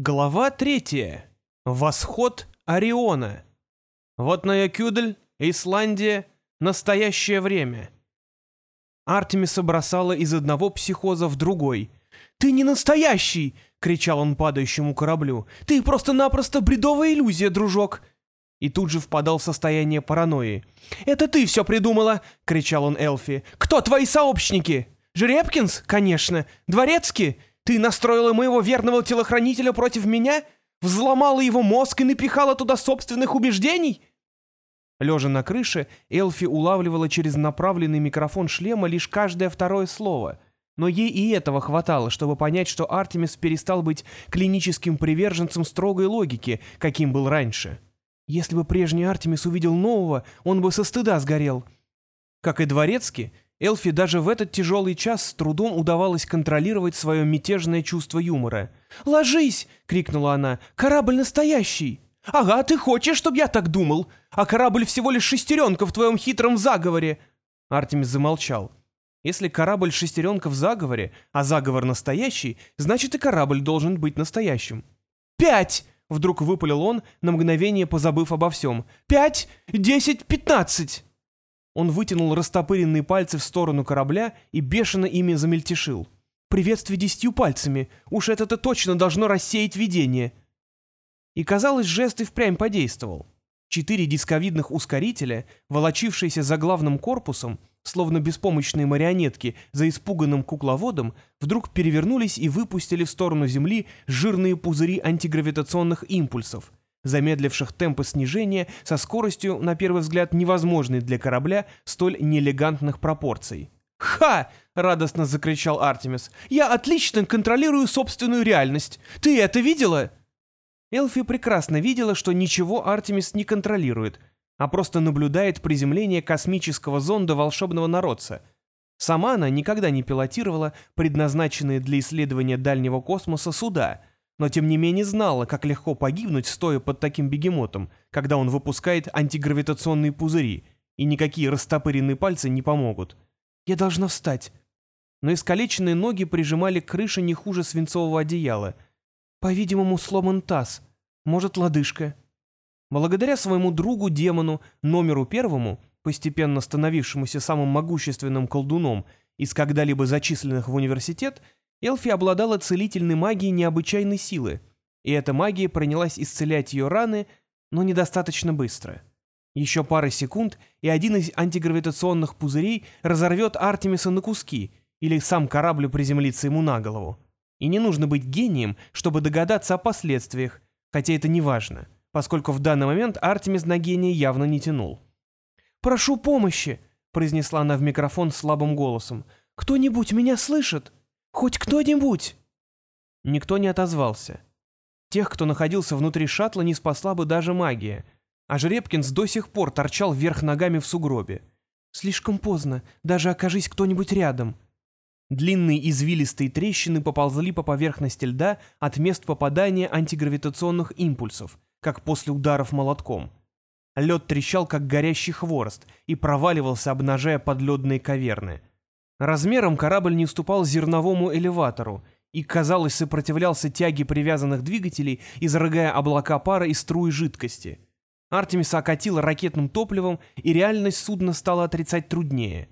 Глава третья. Восход Ориона. Вот на Якюдель, Исландия, настоящее время. Артемиса бросала из одного психоза в другой. «Ты не настоящий!» — кричал он падающему кораблю. «Ты просто-напросто бредовая иллюзия, дружок!» И тут же впадал в состояние паранойи. «Это ты все придумала!» — кричал он Элфи. «Кто твои сообщники?» «Жеребкинс? Конечно. Дворецкий? Ты настроила моего верного телохранителя против меня? Взломала его мозг и напихала туда собственных убеждений?» Лежа на крыше, Элфи улавливала через направленный микрофон шлема лишь каждое второе слово. Но ей и этого хватало, чтобы понять, что Артемис перестал быть клиническим приверженцем строгой логики, каким был раньше. Если бы прежний Артемис увидел нового, он бы со стыда сгорел. Как и Дворецкий, Элфи даже в этот тяжелый час с трудом удавалось контролировать свое мятежное чувство юмора. «Ложись!» — крикнула она. «Корабль настоящий!» «Ага, ты хочешь, чтобы я так думал? А корабль всего лишь шестеренка в твоем хитром заговоре!» Артемис замолчал. Если корабль шестеренка в заговоре, а заговор настоящий, значит и корабль должен быть настоящим. «Пять!» — вдруг выпалил он, на мгновение позабыв обо всем. «Пять! Десять! Пятнадцать!» Он вытянул растопыренные пальцы в сторону корабля и бешено ими замельтешил. «Приветствие десятью пальцами! Уж это-то точно должно рассеять видение!» И, казалось, жест и впрямь подействовал. Четыре дисковидных ускорителя, волочившиеся за главным корпусом, словно беспомощные марионетки за испуганным кукловодом, вдруг перевернулись и выпустили в сторону Земли жирные пузыри антигравитационных импульсов, замедливших темпы снижения со скоростью, на первый взгляд, невозможной для корабля столь неэлегантных пропорций. «Ха!» — радостно закричал Артемис. «Я отлично контролирую собственную реальность. Ты это видела?» Элфи прекрасно видела, что ничего Артемис не контролирует, а просто наблюдает приземление космического зонда волшебного народца. Сама она никогда не пилотировала предназначенные для исследования дальнего космоса суда — но тем не менее знала, как легко погибнуть, стоя под таким бегемотом, когда он выпускает антигравитационные пузыри, и никакие растопыренные пальцы не помогут. «Я должна встать». Но искалеченные ноги прижимали к крыше не хуже свинцового одеяла. По-видимому, сломан таз. Может, лодыжка. Благодаря своему другу-демону, номеру первому, постепенно становившемуся самым могущественным колдуном из когда-либо зачисленных в университет, Элфи обладала целительной магией необычайной силы, и эта магия принялась исцелять ее раны, но недостаточно быстро. Еще пара секунд, и один из антигравитационных пузырей разорвет Артемиса на куски, или сам корабль приземлится ему на голову. И не нужно быть гением, чтобы догадаться о последствиях, хотя это не важно, поскольку в данный момент Артемис на гения явно не тянул. «Прошу помощи!» — произнесла она в микрофон слабым голосом. «Кто-нибудь меня слышит?» Хоть кто-нибудь!» Никто не отозвался. Тех, кто находился внутри шаттла, не спасла бы даже магия. А Жеребкинс до сих пор торчал вверх ногами в сугробе. «Слишком поздно, даже окажись кто-нибудь рядом». Длинные извилистые трещины поползли по поверхности льда от мест попадания антигравитационных импульсов, как после ударов молотком. Лед трещал, как горящий хворост, и проваливался, обнажая подледные каверны. Размером корабль не уступал зерновому элеватору и, казалось, сопротивлялся тяге привязанных двигателей, изрыгая облака пара и струи жидкости. Артемиса окатила ракетным топливом, и реальность судна стала отрицать труднее.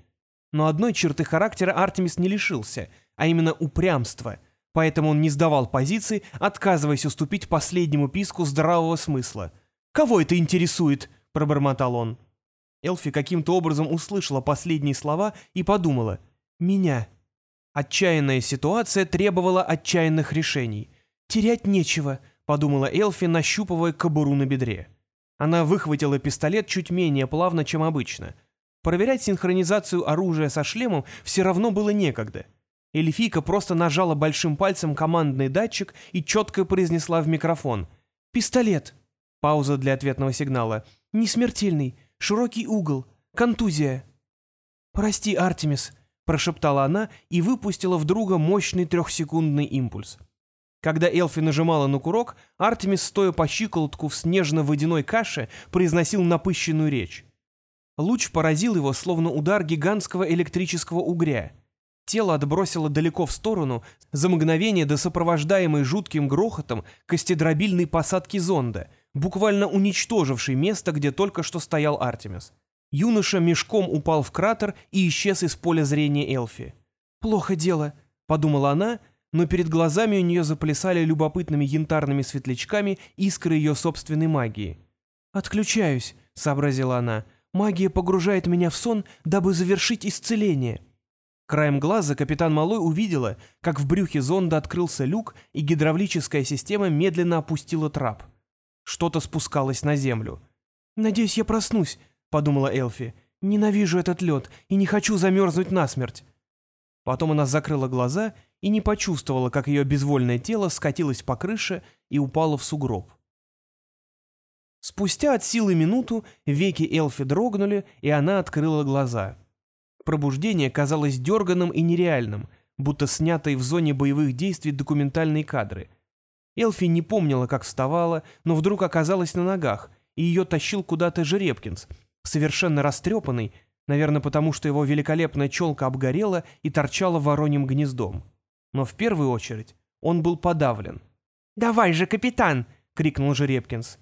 Но одной черты характера Артемис не лишился, а именно упрямства, поэтому он не сдавал позиции, отказываясь уступить последнему писку здравого смысла. «Кого это интересует?» — пробормотал он. Элфи каким-то образом услышала последние слова и подумала — меня. Отчаянная ситуация требовала отчаянных решений. «Терять нечего», — подумала Элфи, нащупывая кобуру на бедре. Она выхватила пистолет чуть менее плавно, чем обычно. Проверять синхронизацию оружия со шлемом все равно было некогда. Эльфийка просто нажала большим пальцем командный датчик и четко произнесла в микрофон. «Пистолет!» Пауза для ответного сигнала. «Не смертельный. Широкий угол. Контузия». «Прости, Артемис», прошептала она и выпустила в друга мощный трехсекундный импульс. Когда Элфи нажимала на курок, Артемис, стоя по щиколотку в снежно-водяной каше, произносил напыщенную речь. Луч поразил его, словно удар гигантского электрического угря. Тело отбросило далеко в сторону, за мгновение до сопровождаемой жутким грохотом костедробильной посадки зонда, буквально уничтожившей место, где только что стоял Артемис. Юноша мешком упал в кратер и исчез из поля зрения Элфи. «Плохо дело», — подумала она, но перед глазами у нее заплясали любопытными янтарными светлячками искры ее собственной магии. «Отключаюсь», — сообразила она. «Магия погружает меня в сон, дабы завершить исцеление». Краем глаза капитан Малой увидела, как в брюхе зонда открылся люк, и гидравлическая система медленно опустила трап. Что-то спускалось на землю. «Надеюсь, я проснусь», — подумала Элфи. «Ненавижу этот лед и не хочу замерзнуть насмерть». Потом она закрыла глаза и не почувствовала, как ее безвольное тело скатилось по крыше и упало в сугроб. Спустя от силы минуту веки Элфи дрогнули, и она открыла глаза. Пробуждение казалось дерганым и нереальным, будто снятые в зоне боевых действий документальные кадры. Элфи не помнила, как вставала, но вдруг оказалась на ногах, и ее тащил куда-то Жеребкинс, совершенно растрепанный, наверное, потому что его великолепная челка обгорела и торчала вороньим гнездом. Но в первую очередь он был подавлен. «Давай же, капитан!» — крикнул Жеребкинс.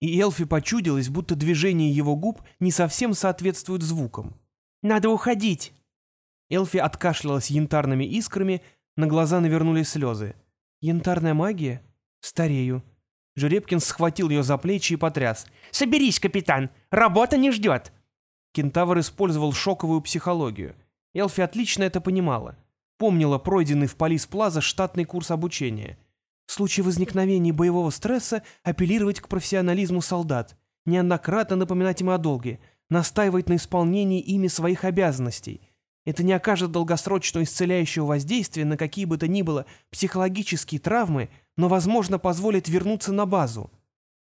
И Элфи почудилось, будто движения его губ не совсем соответствуют звукам. «Надо уходить!» Элфи откашлялась янтарными искрами, на глаза навернулись слезы. «Янтарная магия? Старею». Жеребкин схватил ее за плечи и потряс. «Соберись, капитан! Работа не ждет!» Кентавр использовал шоковую психологию. Элфи отлично это понимала. Помнила пройденный в Полис Плаза штатный курс обучения. В случае возникновения боевого стресса апеллировать к профессионализму солдат, неоднократно напоминать им о долге, настаивать на исполнении ими своих обязанностей. Это не окажет долгосрочного исцеляющего воздействия на какие бы то ни было психологические травмы, но, возможно, позволит вернуться на базу.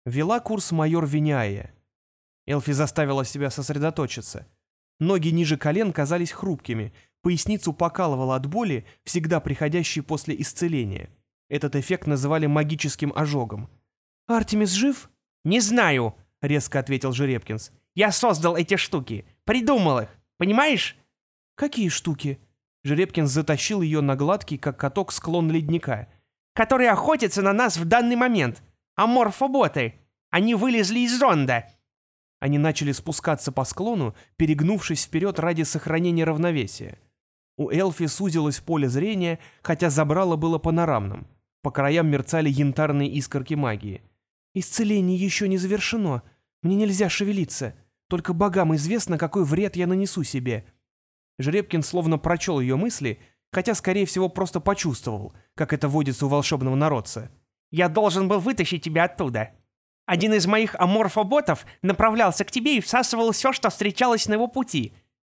Вела курс майор Виняя. Элфи заставила себя сосредоточиться. Ноги ниже колен казались хрупкими, поясницу покалывало от боли, всегда приходящей после исцеления. Этот эффект называли магическим ожогом. «Артемис жив?» «Не знаю», — резко ответил Жеребкинс. «Я создал эти штуки, придумал их, понимаешь?» «Какие штуки?» Жеребкинс затащил ее на гладкий, как каток, склон ледника. «Которые охотятся на нас в данный момент. Аморфоботы. Они вылезли из зонда. Они начали спускаться по склону, перегнувшись вперед ради сохранения равновесия. У Элфи сузилось поле зрения, хотя забрало было панорамным. По краям мерцали янтарные искорки магии. «Исцеление еще не завершено. Мне нельзя шевелиться. Только богам известно, какой вред я нанесу себе». Жеребкин словно прочел ее мысли, хотя, скорее всего, просто почувствовал, как это водится у волшебного народца. «Я должен был вытащить тебя оттуда», один из моих аморфоботов направлялся к тебе и всасывал все, что встречалось на его пути.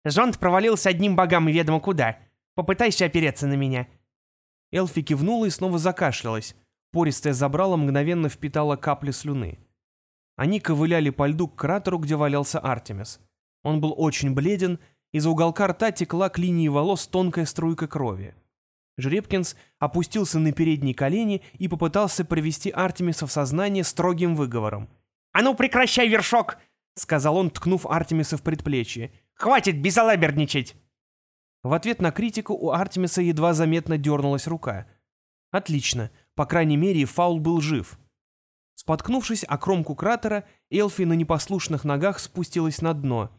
Зонд провалился одним богам и ведомо куда. Попытайся опереться на меня». Элфи кивнула и снова закашлялась. Пористая забрала мгновенно впитала капли слюны. Они ковыляли по льду к кратеру, где валялся Артемис. Он был очень бледен, из уголка рта текла к линии волос тонкая струйка крови. Жребкинс опустился на передние колени и попытался привести Артемиса в сознание строгим выговором. «А ну прекращай, вершок!» — сказал он, ткнув Артемиса в предплечье. «Хватит безалаберничать!» В ответ на критику у Артемиса едва заметно дернулась рука. «Отлично. По крайней мере, фаул был жив». Споткнувшись о кромку кратера, Элфи на непослушных ногах спустилась на дно.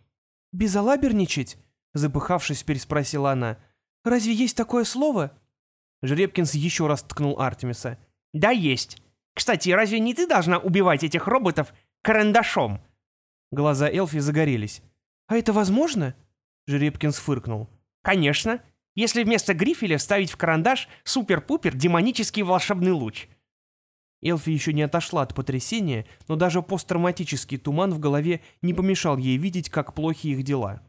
«Безалаберничать?» — запыхавшись, переспросила она. «Разве есть такое слово?» Жеребкинс еще раз ткнул Артемиса. «Да, есть. Кстати, разве не ты должна убивать этих роботов карандашом?» Глаза Элфи загорелись. «А это возможно?» Жеребкинс фыркнул. «Конечно. Если вместо грифеля вставить в карандаш супер-пупер демонический волшебный луч». Элфи еще не отошла от потрясения, но даже посттравматический туман в голове не помешал ей видеть, как плохи их дела.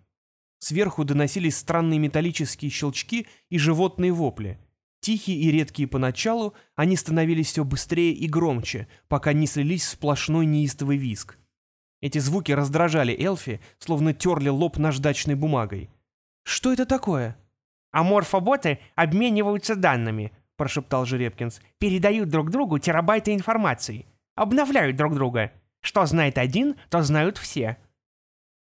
Сверху доносились странные металлические щелчки и животные вопли. Тихие и редкие поначалу, они становились все быстрее и громче, пока не слились в сплошной неистовый визг. Эти звуки раздражали Элфи, словно терли лоб наждачной бумагой. «Что это такое?» «Аморфоботы обмениваются данными», — прошептал Жеребкинс. «Передают друг другу терабайты информации. Обновляют друг друга. Что знает один, то знают все».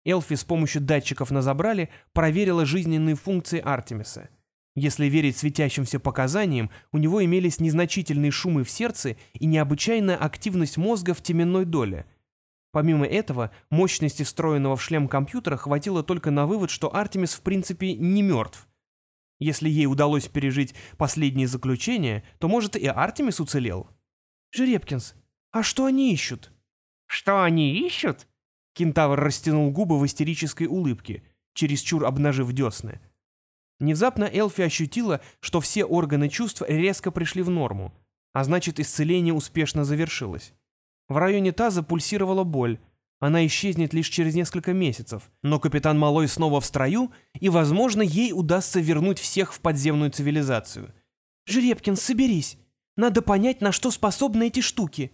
Элфи с помощью датчиков на забрале проверила жизненные функции Артемиса — Если верить светящимся показаниям, у него имелись незначительные шумы в сердце и необычайная активность мозга в теменной доле. Помимо этого, мощности встроенного в шлем компьютера хватило только на вывод, что Артемис в принципе не мертв. Если ей удалось пережить последние заключения, то, может, и Артемис уцелел. «Жеребкинс, а что они ищут?» «Что они ищут?» Кентавр растянул губы в истерической улыбке, чересчур обнажив десны. Внезапно Элфи ощутила, что все органы чувств резко пришли в норму, а значит, исцеление успешно завершилось. В районе таза пульсировала боль. Она исчезнет лишь через несколько месяцев, но капитан Малой снова в строю, и, возможно, ей удастся вернуть всех в подземную цивилизацию. «Жеребкин, соберись. Надо понять, на что способны эти штуки».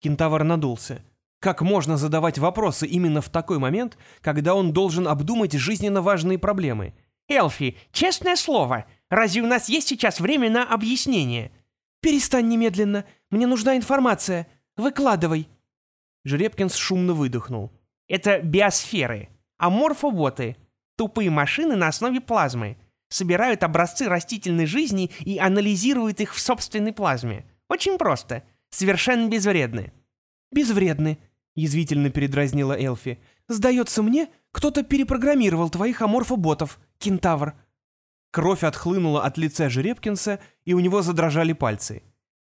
Кентавр надулся. Как можно задавать вопросы именно в такой момент, когда он должен обдумать жизненно важные проблемы – Элфи, честное слово, разве у нас есть сейчас время на объяснение?» «Перестань немедленно. Мне нужна информация. Выкладывай». Жеребкинс шумно выдохнул. «Это биосферы. Аморфоботы. Тупые машины на основе плазмы. Собирают образцы растительной жизни и анализируют их в собственной плазме. Очень просто. Совершенно безвредны». «Безвредны», — язвительно передразнила Элфи. «Сдается мне, кто-то перепрограммировал твоих аморфоботов кентавр». Кровь отхлынула от лица Жеребкинса, и у него задрожали пальцы.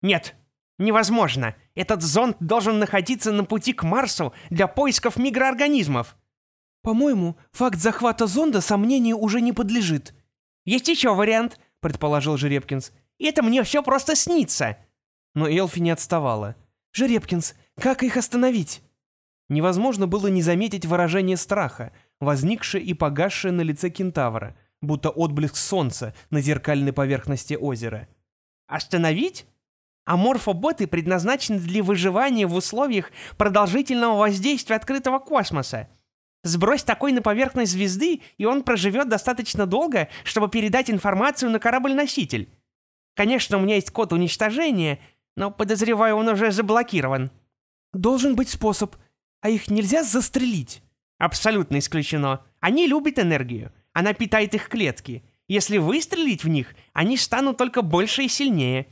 «Нет, невозможно. Этот зонд должен находиться на пути к Марсу для поисков микроорганизмов». «По-моему, факт захвата зонда сомнению уже не подлежит». «Есть еще вариант», — предположил Жеребкинс. «Это мне все просто снится». Но Элфи не отставала. «Жеребкинс, как их остановить?» Невозможно было не заметить выражение страха, возникшее и погасшее на лице кентавра, будто отблеск солнца на зеркальной поверхности озера. «Остановить? Аморфоботы предназначены для выживания в условиях продолжительного воздействия открытого космоса. Сбрось такой на поверхность звезды, и он проживет достаточно долго, чтобы передать информацию на корабль-носитель. Конечно, у меня есть код уничтожения, но, подозреваю, он уже заблокирован». «Должен быть способ. А их нельзя застрелить?» Абсолютно исключено. Они любят энергию. Она питает их клетки. Если выстрелить в них, они станут только больше и сильнее.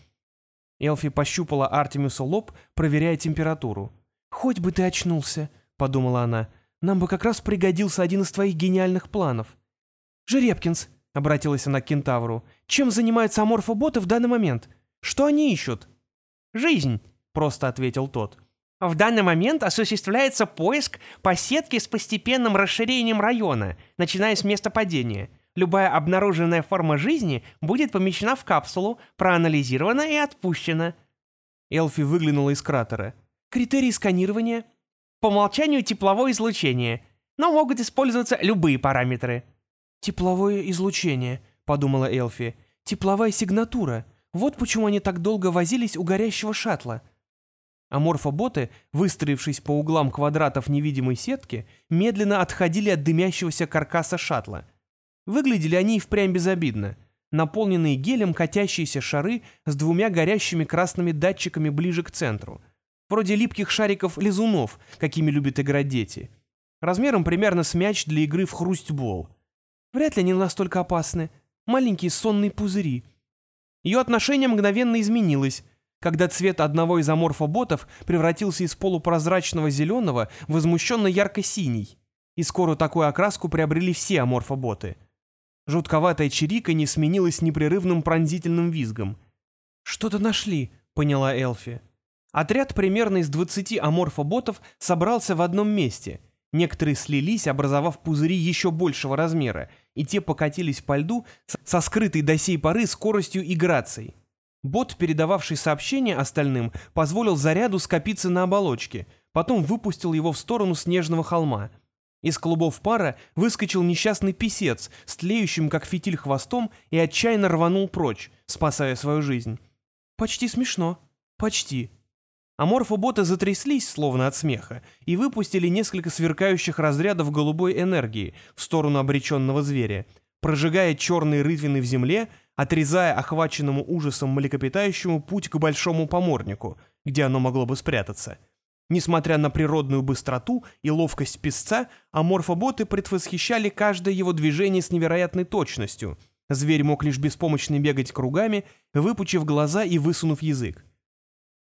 Элфи пощупала Артемису лоб, проверяя температуру. «Хоть бы ты очнулся», — подумала она. «Нам бы как раз пригодился один из твоих гениальных планов». «Жеребкинс», — обратилась она к кентавру, — «чем занимаются аморфоботы в данный момент? Что они ищут?» «Жизнь», — просто ответил тот. В данный момент осуществляется поиск по сетке с постепенным расширением района, начиная с места падения. Любая обнаруженная форма жизни будет помещена в капсулу, проанализирована и отпущена. Элфи выглянула из кратера. Критерии сканирования? По умолчанию тепловое излучение, но могут использоваться любые параметры. «Тепловое излучение», — подумала Элфи. «Тепловая сигнатура. Вот почему они так долго возились у горящего шаттла. Аморфоботы, выстроившись по углам квадратов невидимой сетки, медленно отходили от дымящегося каркаса шаттла. Выглядели они и впрямь безобидно. Наполненные гелем катящиеся шары с двумя горящими красными датчиками ближе к центру. Вроде липких шариков-лизунов, какими любят играть дети. Размером примерно с мяч для игры в хрустьбол. Вряд ли они настолько опасны. Маленькие сонные пузыри. Ее отношение мгновенно изменилось, когда цвет одного из аморфоботов превратился из полупрозрачного зеленого в возмущенно ярко-синий, и скоро такую окраску приобрели все аморфоботы. Жутковатая чирика не сменилась непрерывным пронзительным визгом. «Что-то нашли», — поняла Элфи. Отряд примерно из 20 аморфоботов собрался в одном месте. Некоторые слились, образовав пузыри еще большего размера, и те покатились по льду со скрытой до сей поры скоростью и грацией. Бот, передававший сообщение остальным, позволил заряду скопиться на оболочке, потом выпустил его в сторону снежного холма. Из клубов пара выскочил несчастный писец с тлеющим, как фитиль, хвостом и отчаянно рванул прочь, спасая свою жизнь. «Почти смешно. Почти». Аморфоботы затряслись, словно от смеха, и выпустили несколько сверкающих разрядов голубой энергии в сторону обреченного зверя, прожигая черные рытвины в земле, отрезая охваченному ужасом млекопитающему путь к большому поморнику, где оно могло бы спрятаться. Несмотря на природную быстроту и ловкость песца, аморфоботы предвосхищали каждое его движение с невероятной точностью, Зверь мог лишь беспомощно бегать кругами, выпучив глаза и высунув язык.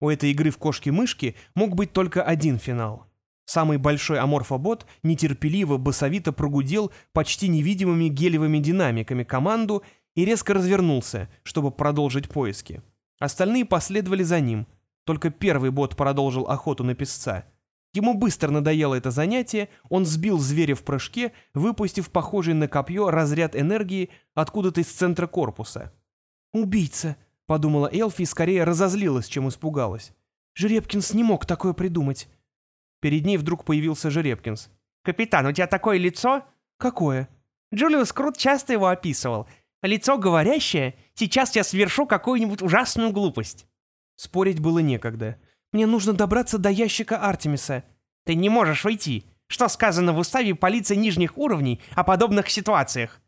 У этой игры в кошки-мышки мог быть только один финал. Самый большой аморфобот нетерпеливо, басовито прогудел почти невидимыми гелевыми динамиками команду и резко развернулся, чтобы продолжить поиски. Остальные последовали за ним. Только первый бот продолжил охоту на песца. Ему быстро надоело это занятие, он сбил зверя в прыжке, выпустив похожий на копье разряд энергии откуда-то из центра корпуса. «Убийца!» — подумала Элфи и скорее разозлилась, чем испугалась. «Жеребкинс не мог такое придумать». Перед ней вдруг появился Жеребкинс. «Капитан, у тебя такое лицо?» «Какое?» Джулиус Крут часто его описывал. Лицо говорящее, сейчас я совершу какую-нибудь ужасную глупость. Спорить было некогда. Мне нужно добраться до ящика Артемиса. Ты не можешь войти. Что сказано в уставе полиции нижних уровней о подобных ситуациях?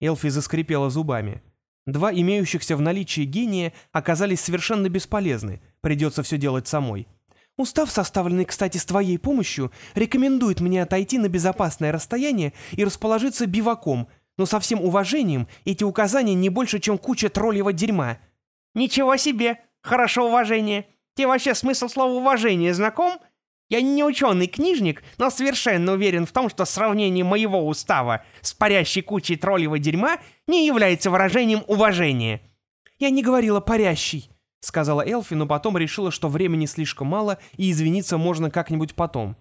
Элфи заскрипела зубами. Два имеющихся в наличии гения оказались совершенно бесполезны. Придется все делать самой. Устав, составленный, кстати, с твоей помощью, рекомендует мне отойти на безопасное расстояние и расположиться биваком, но со всем уважением эти указания не больше, чем куча троллевого дерьма». «Ничего себе! Хорошо уважение! Тебе вообще смысл слова «уважение» знаком?» Я не ученый-книжник, но совершенно уверен в том, что сравнение моего устава с парящей кучей троллевого дерьма не является выражением уважения. Я не говорила «парящий», — сказала Элфи, но потом решила, что времени слишком мало, и извиниться можно как-нибудь потом.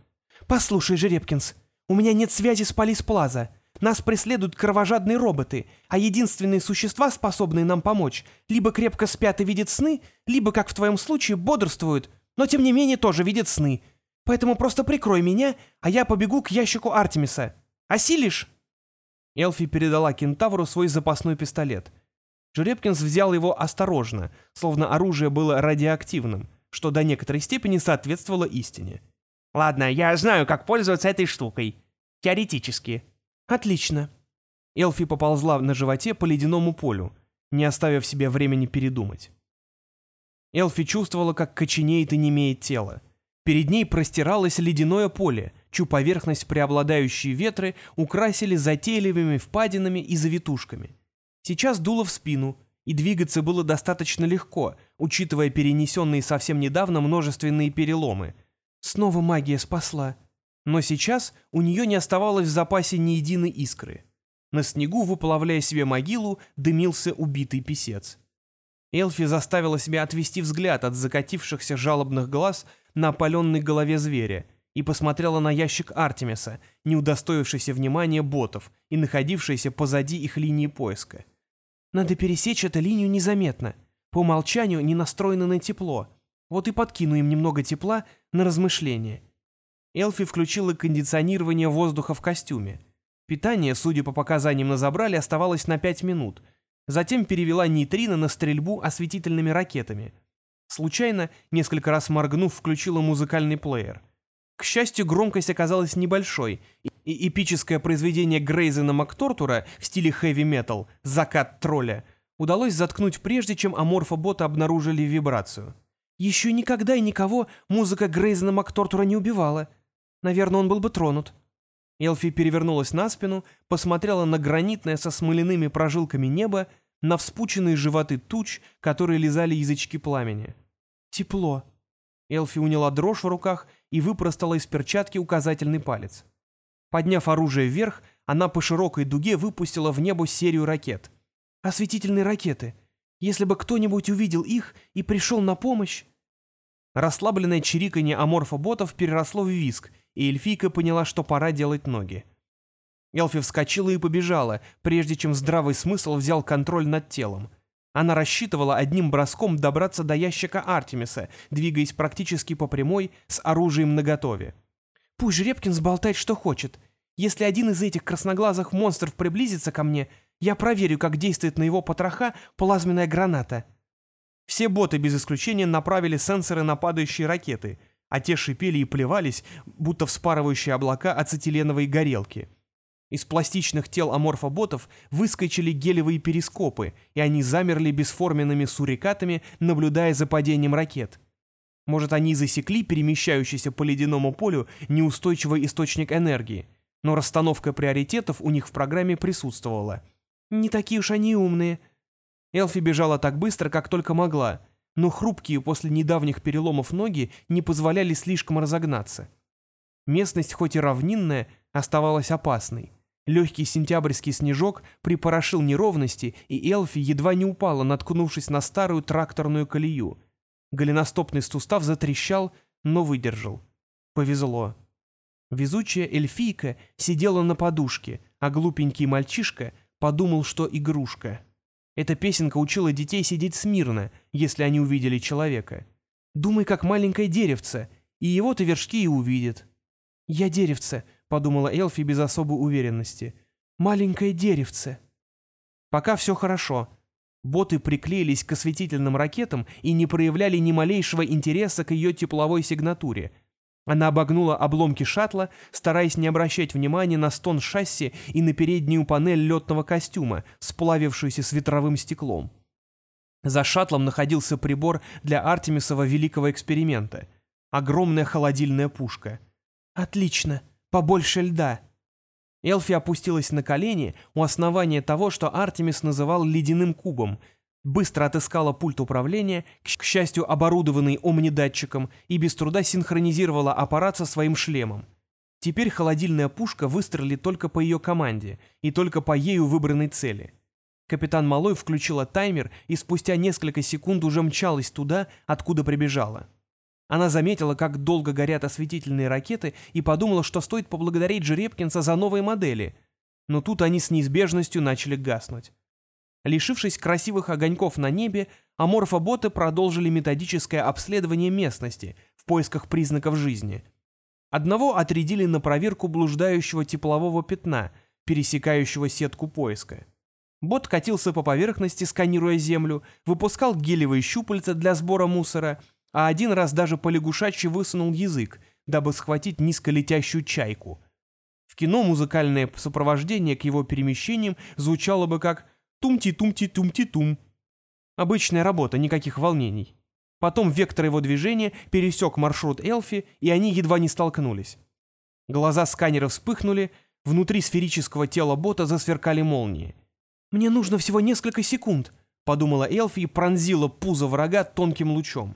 «Послушай, Жеребкинс, у меня нет связи с Полис Плаза. Нас преследуют кровожадные роботы, а единственные существа, способные нам помочь, либо крепко спят и видят сны, либо, как в твоем случае, бодрствуют, но тем не менее тоже видят сны. Поэтому просто прикрой меня, а я побегу к ящику Артемиса. Осилишь?» Элфи передала кентавру свой запасной пистолет. Жеребкинс взял его осторожно, словно оружие было радиоактивным, что до некоторой степени соответствовало истине. «Ладно, я знаю, как пользоваться этой штукой. Теоретически. «Отлично». Элфи поползла на животе по ледяному полю, не оставив себе времени передумать. Элфи чувствовала, как коченеет и немеет тело. Перед ней простиралось ледяное поле, чью поверхность преобладающие ветры украсили затейливыми впадинами и завитушками. Сейчас дуло в спину, и двигаться было достаточно легко, учитывая перенесенные совсем недавно множественные переломы. Снова магия спасла. Но сейчас у нее не оставалось в запасе ни единой искры. На снегу, выплавляя себе могилу, дымился убитый писец. Элфи заставила себя отвести взгляд от закатившихся жалобных глаз на опаленной голове зверя и посмотрела на ящик Артемиса, не удостоившийся внимания ботов и находившийся позади их линии поиска. Надо пересечь эту линию незаметно. По умолчанию не настроены на тепло. Вот и подкину им немного тепла на размышление. Элфи включила кондиционирование воздуха в костюме. Питание, судя по показаниям на забрале, оставалось на 5 минут. Затем перевела нейтрино на стрельбу осветительными ракетами. Случайно, несколько раз моргнув, включила музыкальный плеер. К счастью, громкость оказалась небольшой, и эпическое произведение Грейзена МакТортура в стиле хэви-метал «Закат тролля» удалось заткнуть прежде, чем аморфобота обнаружили вибрацию. Еще никогда и никого музыка Грейзена МакТортура не убивала. Наверное, он был бы тронут. Элфи перевернулась на спину, посмотрела на гранитное со смоляными прожилками небо, на вспученные животы туч, которые лизали язычки пламени. Тепло. Элфи уняла дрожь в руках и выпростала из перчатки указательный палец. Подняв оружие вверх, она по широкой дуге выпустила в небо серию ракет. Осветительные ракеты. Если бы кто-нибудь увидел их и пришел на помощь... Расслабленное чириканье аморфоботов переросло в виск, и эльфийка поняла, что пора делать ноги. Элфи вскочила и побежала, прежде чем здравый смысл взял контроль над телом. Она рассчитывала одним броском добраться до ящика Артемиса, двигаясь практически по прямой, с оружием наготове. «Пусть Жеребкин сболтает, что хочет. Если один из этих красноглазых монстров приблизится ко мне, я проверю, как действует на его потроха плазменная граната». Все боты без исключения направили сенсоры на падающие ракеты, а те шипели и плевались, будто вспарывающие облака ацетиленовой горелки. Из пластичных тел аморфоботов выскочили гелевые перископы, и они замерли бесформенными сурикатами, наблюдая за падением ракет. Может, они засекли перемещающийся по ледяному полю неустойчивый источник энергии, но расстановка приоритетов у них в программе присутствовала. Не такие уж они умные». Элфи бежала так быстро, как только могла, но хрупкие после недавних переломов ноги не позволяли слишком разогнаться. Местность, хоть и равнинная, оставалась опасной. Легкий сентябрьский снежок припорошил неровности, и Элфи едва не упала, наткнувшись на старую тракторную колею. Голеностопный сустав затрещал, но выдержал. Повезло. Везучая эльфийка сидела на подушке, а глупенький мальчишка подумал, что игрушка. Эта песенка учила детей сидеть смирно, если они увидели человека. Думай, как маленькое деревце, и его-то вершки и увидят. «Я деревце», — подумала Элфи без особой уверенности. «Маленькое деревце». Пока все хорошо. Боты приклеились к осветительным ракетам и не проявляли ни малейшего интереса к ее тепловой сигнатуре. Она обогнула обломки шаттла, стараясь не обращать внимания на стон шасси и на переднюю панель летного костюма, сплавившуюся с ветровым стеклом. За шаттлом находился прибор для Артемисова великого эксперимента. Огромная холодильная пушка — «Отлично. Побольше льда». Элфи опустилась на колени у основания того, что Артемис называл ледяным кубом, быстро отыскала пульт управления, к счастью, оборудованный омнидатчиком, и без труда синхронизировала аппарат со своим шлемом. Теперь холодильная пушка выстрелит только по ее команде и только по ею выбранной цели. Капитан Малой включила таймер и спустя несколько секунд уже мчалась туда, откуда прибежала. Она заметила, как долго горят осветительные ракеты, и подумала, что стоит поблагодарить Жеребкинса за новые модели. Но тут они с неизбежностью начали гаснуть. Лишившись красивых огоньков на небе, аморфоботы продолжили методическое обследование местности в поисках признаков жизни. Одного отрядили на проверку блуждающего теплового пятна, пересекающего сетку поиска. Бот катился по поверхности, сканируя землю, выпускал гелевые щупальца для сбора мусора — а один раз даже полягушачьи высунул язык, дабы схватить низколетящую чайку. В кино музыкальное сопровождение к его перемещениям звучало бы как «тумти-тумти-тумти-тум». Обычная работа, никаких волнений. Потом вектор его движения пересек маршрут Элфи, и они едва не столкнулись. Глаза сканера вспыхнули, внутри сферического тела бота засверкали молнии. «Мне нужно всего несколько секунд», — подумала Элфи и пронзила пузо врага тонким лучом.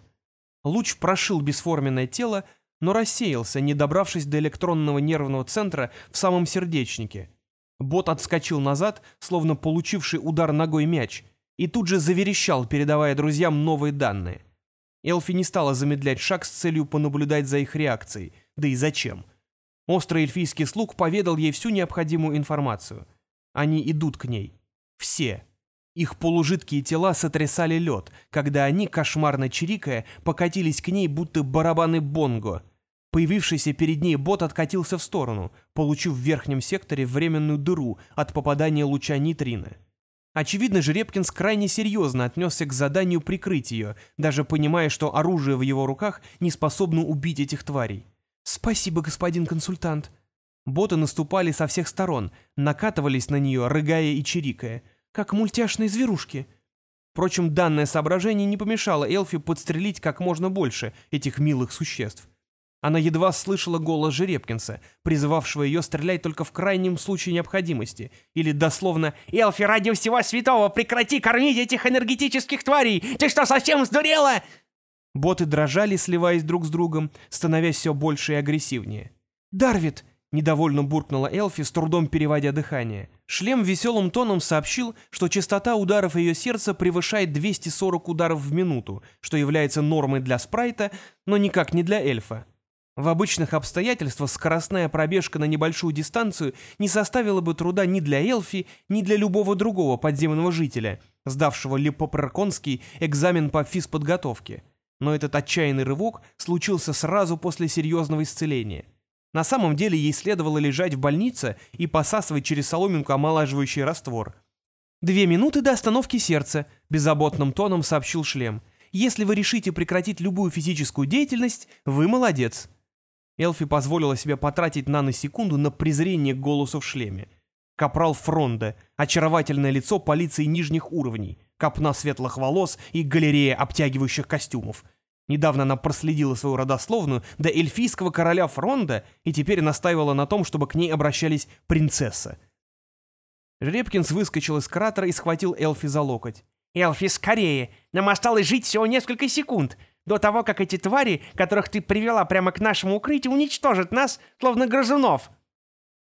Луч прошил бесформенное тело, но рассеялся, не добравшись до электронного нервного центра в самом сердечнике. Бот отскочил назад, словно получивший удар ногой мяч, и тут же заверещал, передавая друзьям новые данные. Элфи не стала замедлять шаг с целью понаблюдать за их реакцией. Да и зачем? Острый эльфийский слуг поведал ей всю необходимую информацию. Они идут к ней. Все. Их полужидкие тела сотрясали лед, когда они, кошмарно чирикая, покатились к ней, будто барабаны бонго. Появившийся перед ней бот откатился в сторону, получив в верхнем секторе временную дыру от попадания луча нейтрина. Очевидно, Жеребкинс крайне серьезно отнесся к заданию прикрыть ее, даже понимая, что оружие в его руках не способно убить этих тварей. «Спасибо, господин консультант». Боты наступали со всех сторон, накатывались на нее, рыгая и чирикая как мультяшные зверушки. Впрочем, данное соображение не помешало Элфи подстрелить как можно больше этих милых существ. Она едва слышала голос Жеребкинса, призывавшего ее стрелять только в крайнем случае необходимости, или дословно «Элфи, ради всего святого, прекрати кормить этих энергетических тварей! Ты что, совсем сдурела?» Боты дрожали, сливаясь друг с другом, становясь все больше и агрессивнее. «Дарвит!» Недовольно буркнула Элфи, с трудом переводя дыхание. Шлем веселым тоном сообщил, что частота ударов ее сердца превышает 240 ударов в минуту, что является нормой для спрайта, но никак не для эльфа. В обычных обстоятельствах скоростная пробежка на небольшую дистанцию не составила бы труда ни для Элфи, ни для любого другого подземного жителя, сдавшего липопроконский экзамен по физподготовке. Но этот отчаянный рывок случился сразу после серьезного исцеления. На самом деле ей следовало лежать в больнице и посасывать через соломинку омолаживающий раствор. «Две минуты до остановки сердца», — беззаботным тоном сообщил шлем. «Если вы решите прекратить любую физическую деятельность, вы молодец». Элфи позволила себе потратить наносекунду на презрение к в шлеме. Капрал Фронда, очаровательное лицо полиции нижних уровней, копна светлых волос и галерея обтягивающих костюмов — Недавно она проследила свою родословную до эльфийского короля Фронда и теперь настаивала на том, чтобы к ней обращались принцесса. Жеребкинс выскочил из кратера и схватил Элфи за локоть. «Элфи, скорее! Нам осталось жить всего несколько секунд, до того, как эти твари, которых ты привела прямо к нашему укрытию, уничтожат нас, словно грызунов!»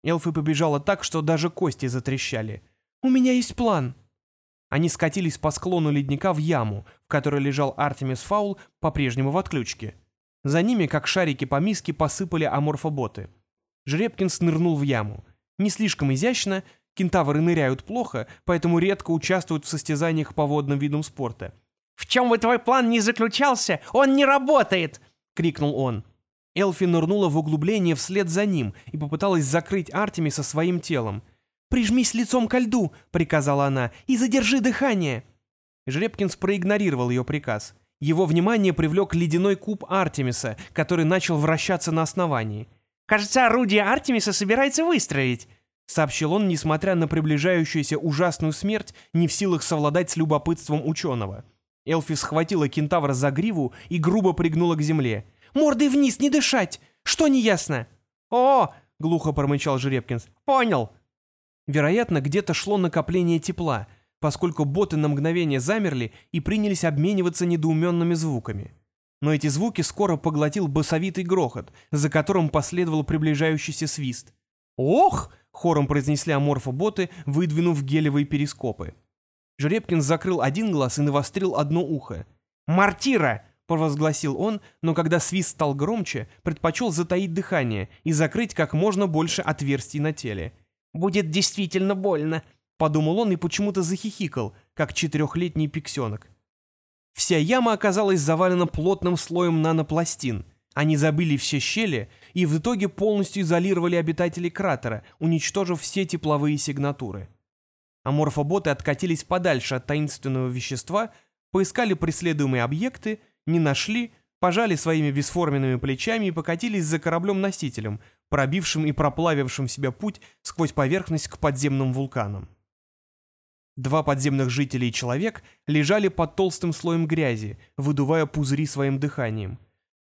Элфи побежала так, что даже кости затрещали. «У меня есть план!» Они скатились по склону ледника в яму, в которой лежал Артемис Фаул, по-прежнему в отключке. За ними, как шарики по миске, посыпали аморфоботы. Жеребкинс нырнул в яму. Не слишком изящно, кентавры ныряют плохо, поэтому редко участвуют в состязаниях по водным видам спорта. «В чем бы твой план ни заключался, он не работает!» — крикнул он. Элфи нырнула в углубление вслед за ним и попыталась закрыть Артемиса своим телом. «Прижмись лицом ко льду», — приказала она, — «и задержи дыхание». Жребкинс проигнорировал ее приказ. Его внимание привлек ледяной куб Артемиса, который начал вращаться на основании. «Кажется, орудие Артемиса собирается выстрелить», — сообщил он, несмотря на приближающуюся ужасную смерть, не в силах совладать с любопытством ученого. Элфи схватила кентавра за гриву и грубо пригнула к земле. «Мордой вниз, не дышать! Что неясно?» «О!» — глухо промычал Жеребкинс. «Понял!» Вероятно, где-то шло накопление тепла, поскольку боты на мгновение замерли и принялись обмениваться недоуменными звуками. Но эти звуки скоро поглотил басовитый грохот, за которым последовал приближающийся свист. «Ох!» — хором произнесли аморфоботы, выдвинув гелевые перископы. Жеребкин закрыл один глаз и навострил одно ухо. «Мартира!» — провозгласил он, но когда свист стал громче, предпочел затаить дыхание и закрыть как можно больше отверстий на теле. «Будет действительно больно», — подумал он и почему-то захихикал, как четырехлетний пиксенок. Вся яма оказалась завалена плотным слоем нанопластин. Они забыли все щели и в итоге полностью изолировали обитателей кратера, уничтожив все тепловые сигнатуры. Аморфоботы откатились подальше от таинственного вещества, поискали преследуемые объекты, не нашли, пожали своими бесформенными плечами и покатились за кораблем-носителем, пробившим и проплавившим себя путь сквозь поверхность к подземным вулканам. Два подземных жителя и человек лежали под толстым слоем грязи, выдувая пузыри своим дыханием.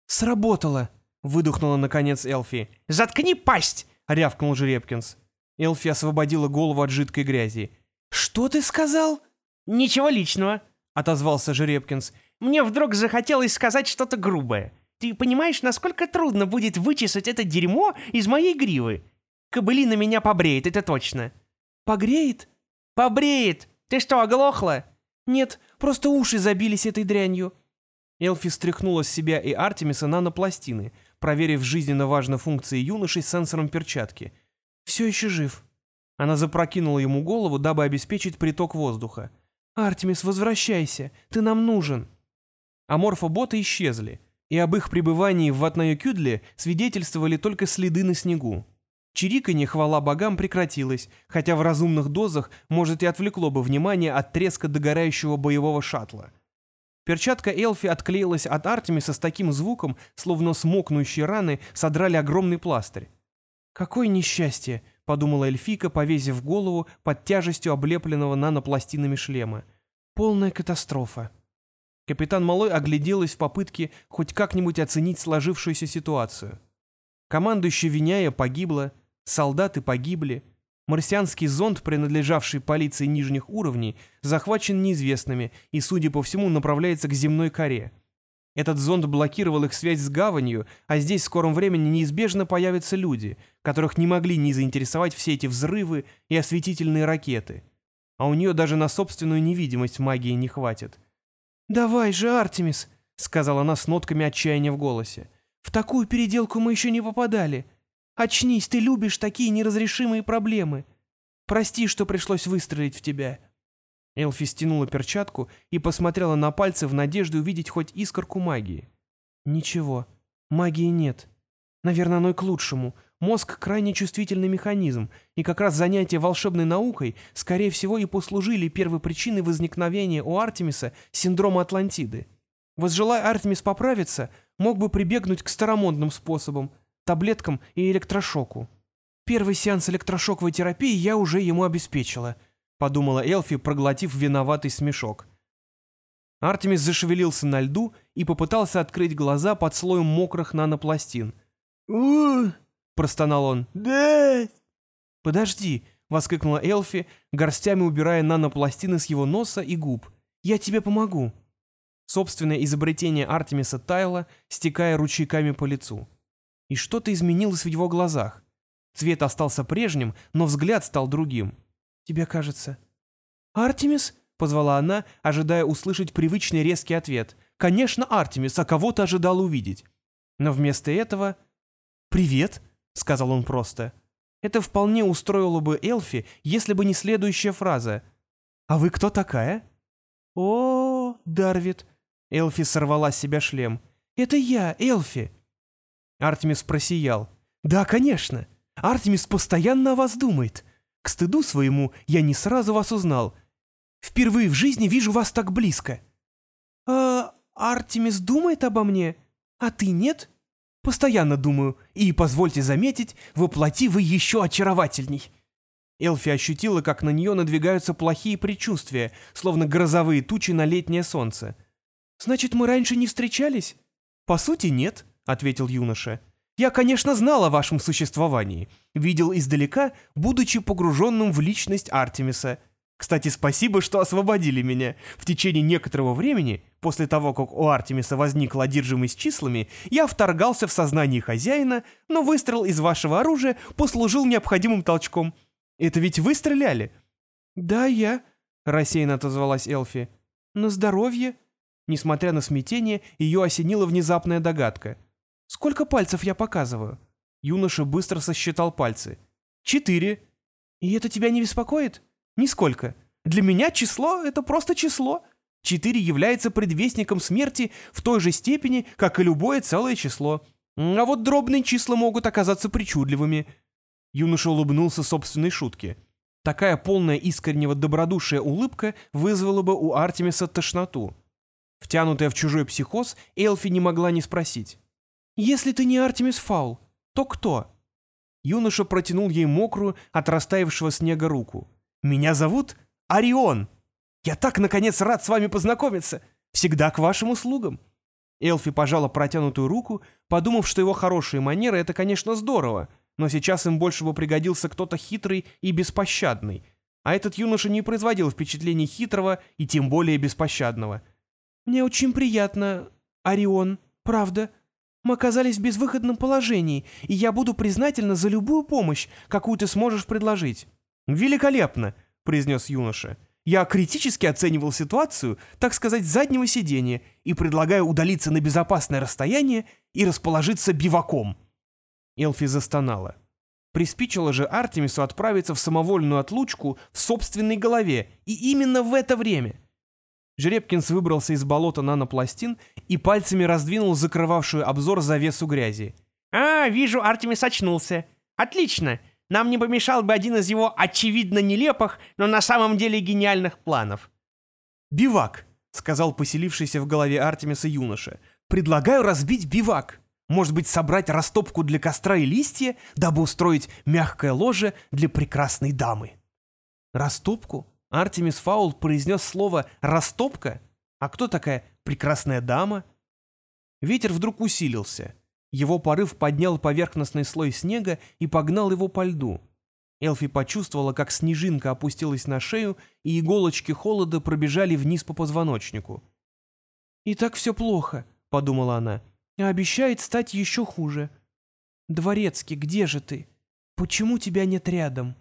«Сработало!» — выдохнула наконец Элфи. «Заткни пасть!» — рявкнул Жеребкинс. Элфи освободила голову от жидкой грязи. «Что ты сказал?» «Ничего личного», — отозвался Жеребкинс. «Мне вдруг захотелось сказать что-то грубое. Ты понимаешь, насколько трудно будет вычесать это дерьмо из моей гривы? Кобылина меня побреет, это точно». «Погреет?» «Побреет! Ты что, оглохла?» «Нет, просто уши забились этой дрянью». Элфи стряхнула с себя и Артемиса нанопластины, проверив жизненно важные функции юноши с сенсором перчатки. «Все еще жив». Она запрокинула ему голову, дабы обеспечить приток воздуха. «Артемис, возвращайся, ты нам нужен». Аморфоботы исчезли, и об их пребывании в Ватнайокюдле свидетельствовали только следы на снегу. Чириканье, хвала богам, прекратилось, хотя в разумных дозах, может, и отвлекло бы внимание от треска догорающего боевого шаттла. Перчатка Элфи отклеилась от Артемиса с таким звуком, словно смокнущие раны содрали огромный пластырь. «Какое несчастье!» — подумала эльфийка, повесив голову под тяжестью облепленного нанопластинами шлема. «Полная катастрофа!» Капитан Малой огляделась в попытке хоть как-нибудь оценить сложившуюся ситуацию. Командующая Виняя погибла, солдаты погибли, марсианский зонд, принадлежавший полиции нижних уровней, захвачен неизвестными и, судя по всему, направляется к земной коре. Этот зонд блокировал их связь с гаванью, а здесь в скором времени неизбежно появятся люди, которых не могли не заинтересовать все эти взрывы и осветительные ракеты. А у нее даже на собственную невидимость магии не хватит. «Давай же, Артемис!» — сказала она с нотками отчаяния в голосе. «В такую переделку мы еще не попадали. Очнись, ты любишь такие неразрешимые проблемы. Прости, что пришлось выстрелить в тебя». Элфи стянула перчатку и посмотрела на пальцы в надежде увидеть хоть искорку магии. «Ничего, магии нет. Наверное, оно и к лучшему. Мозг — крайне чувствительный механизм, и как раз занятия волшебной наукой, скорее всего, и послужили первой причиной возникновения у Артемиса синдрома Атлантиды. Возжелая Артемис поправиться, мог бы прибегнуть к старомодным способам, таблеткам и электрошоку. Первый сеанс электрошоковой терапии я уже ему обеспечила, подумала Элфи, проглотив виноватый смешок. Артемис зашевелился на льду и попытался открыть глаза под слоем мокрых нанопластин. «У-у-у!» простонал он. «Да!» «Подожди», — воскликнула Элфи, горстями убирая нанопластины с его носа и губ. «Я тебе помогу». Собственное изобретение Артемиса таяло, стекая ручейками по лицу. И что-то изменилось в его глазах. Цвет остался прежним, но взгляд стал другим. «Тебе кажется...» «Артемис?» — позвала она, ожидая услышать привычный резкий ответ. «Конечно, Артемис, а кого ты ожидал увидеть?» Но вместо этого... «Привет», — сказал он просто. Это вполне устроило бы Элфи, если бы не следующая фраза. «А вы кто такая?» «О, Дарвид!» Элфи сорвала с себя шлем. «Это я, Элфи!» Артемис просиял. «Да, конечно. Артемис постоянно о вас думает. К стыду своему я не сразу вас узнал. Впервые в жизни вижу вас так близко». «А Артемис думает обо мне? А ты нет?» «Постоянно думаю. И, позвольте заметить, воплоти вы еще очаровательней». Элфи ощутила, как на нее надвигаются плохие предчувствия, словно грозовые тучи на летнее солнце. «Значит, мы раньше не встречались?» «По сути, нет», — ответил юноша. «Я, конечно, знал о вашем существовании. Видел издалека, будучи погруженным в личность Артемиса. Кстати, спасибо, что освободили меня. В течение некоторого времени, после того, как у Артемиса возникла одержимость числами, я вторгался в сознание хозяина, но выстрел из вашего оружия послужил необходимым толчком. Это ведь вы стреляли?» «Да, я», — рассеянно отозвалась Элфи. «На здоровье». Несмотря на смятение, ее осенила внезапная догадка. «Сколько пальцев я показываю?» Юноша быстро сосчитал пальцы. «Четыре». «И это тебя не беспокоит?» Нисколько. Для меня число — это просто число. Четыре является предвестником смерти в той же степени, как и любое целое число. А вот дробные числа могут оказаться причудливыми. Юноша улыбнулся собственной шутке. Такая полная искреннего добродушия улыбка вызвала бы у Артемиса тошноту. Втянутая в чужой психоз, Элфи не могла не спросить. «Если ты не Артемис Фаул, то кто?» Юноша протянул ей мокрую, от растаявшего снега руку. Меня зовут Орион. Я так, наконец, рад с вами познакомиться. Всегда к вашим услугам». Элфи пожала протянутую руку, подумав, что его хорошие манеры — это, конечно, здорово, но сейчас им больше бы пригодился кто-то хитрый и беспощадный. А этот юноша не производил впечатления хитрого и тем более беспощадного. «Мне очень приятно, Орион, правда. Мы оказались в безвыходном положении, и я буду признательна за любую помощь, какую ты сможешь предложить». «Великолепно!» — произнес юноша. «Я критически оценивал ситуацию, так сказать, заднего сиденья, и предлагаю удалиться на безопасное расстояние и расположиться биваком». Элфи застонала. Приспичило же Артемису отправиться в самовольную отлучку в собственной голове, и именно в это время. Жеребкинс выбрался из болота нанопластин и пальцами раздвинул закрывавшую обзор завесу грязи. «А, вижу, Артемис очнулся. Отлично. Нам не помешал бы один из его очевидно нелепых, но на самом деле гениальных планов. «Бивак», — сказал поселившийся в голове Артемиса юноша. «Предлагаю разбить бивак. Может быть, собрать растопку для костра и листья, дабы устроить мягкое ложе для прекрасной дамы». «Растопку?» Артемис Фаул произнес слово «растопка»? А кто такая прекрасная дама? Ветер вдруг усилился. Его порыв поднял поверхностный слой снега и погнал его по льду. Элфи почувствовала, как снежинка опустилась на шею, и иголочки холода пробежали вниз по позвоночнику. «И так все плохо», — подумала она, — «а обещает стать еще хуже. Дворецкий, где же ты? Почему тебя нет рядом?»